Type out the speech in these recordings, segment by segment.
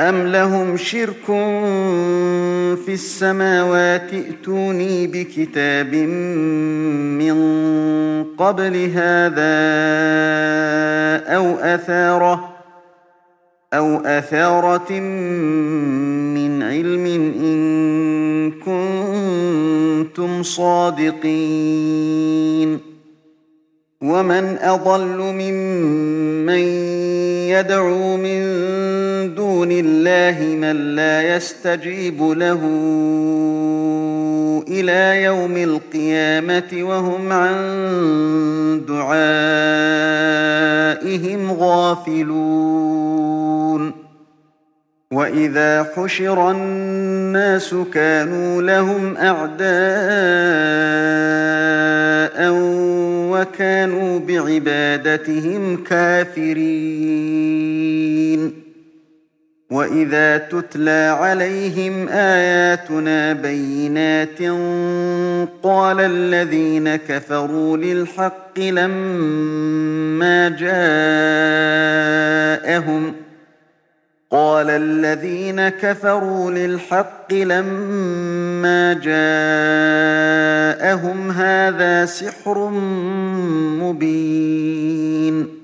أم لهم شرك في السماوات ائتوني بكتاب من قبل هذا أو أثاره أو أثارة من علم إن كنتم صادقين ومن أضل ممن يدعو من دون الله من لا يستجيب له إلى يوم القيامة وهم عن دعائهم غافلون وإذا حشر الناس كانوا لهم أعداء وكانوا بعبادتهم كافرين وإذا تتلى عليهم آياتنا بينات قال الذين كفروا للحق لما جاءهم قال الذين كفروا للحق لما جاءهم هذا سحر مبين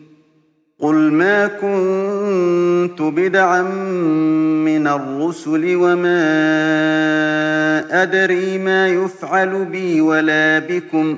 قل ما كنت بدعا من الرسل وما أدري ما يفعل بي ولا بكم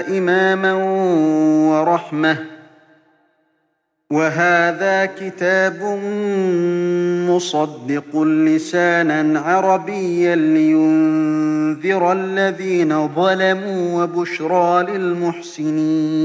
إماما ورحمة وهذا كتاب مصدق لسانا عربيا لينذر الذين ظلموا وبشرى للمحسنين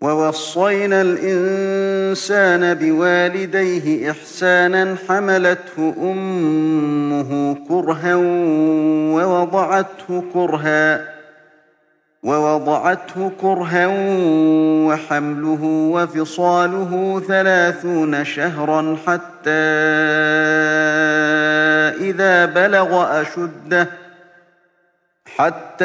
ووصينا الإنسان بوالديه إحسانا حملته أمه كرها ووضعته كرها ووضعته كرها وحمله وفصاله ثلاثون شهرا حتى إذا بلغ أشده حتى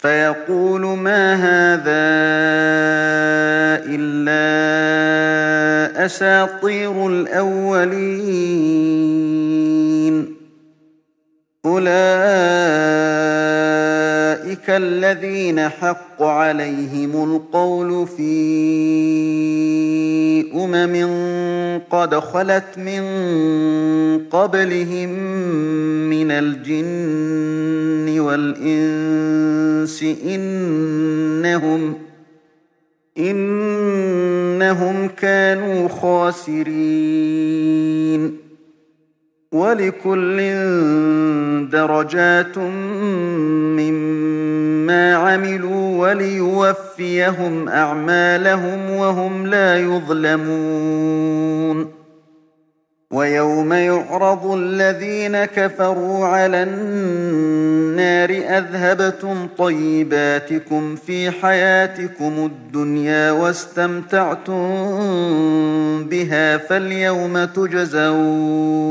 فيقول ما هذا إلا أساطير الأولين. أولئك الذين حق عليهم القول في قد خلت من قبلهم من الجن والإنس إنهم إنهم كانوا خاسرين ولكل درجات مما عملوا وليوفيهم أعمالهم وهم لا يظلمون ويوم يعرض الذين كفروا على النار أذهبتم طيباتكم في حياتكم الدنيا واستمتعتم بها فاليوم تجزون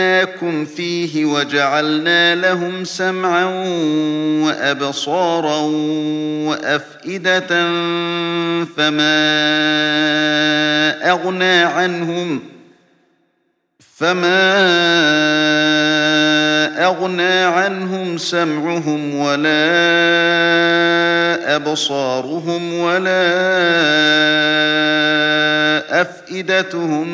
مكناكم فيه وجعلنا لهم سمعا وأبصارا وأفئدة فما أغنى عنهم فما أغنى عنهم سمعهم ولا أبصارهم ولا أفئدتهم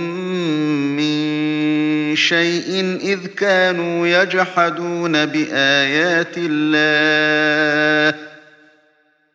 من شيء إذ كانوا يجحدون بآيات الله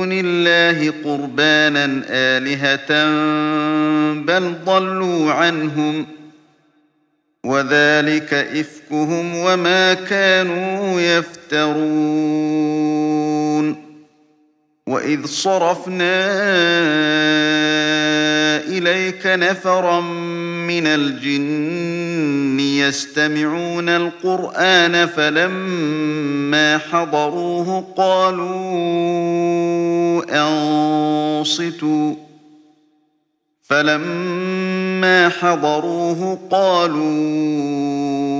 دون الله قربانا آلهة بل ضلوا عنهم وذلك إفكهم وما كانوا يفترون وإذ صرفنا إليك نفرا من الجن يستمعون القرآن فلما حضروه قالوا أنصتوا فلما حضروه قالوا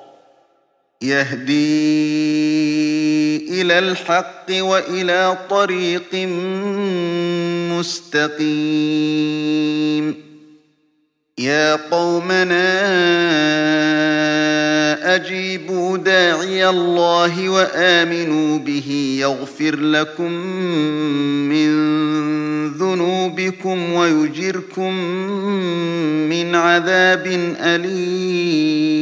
يهدي إلى الحق وإلى طريق مستقيم. يا قومنا أجيبوا داعي الله وآمنوا به يغفر لكم من ذنوبكم ويجركم من عذاب أليم.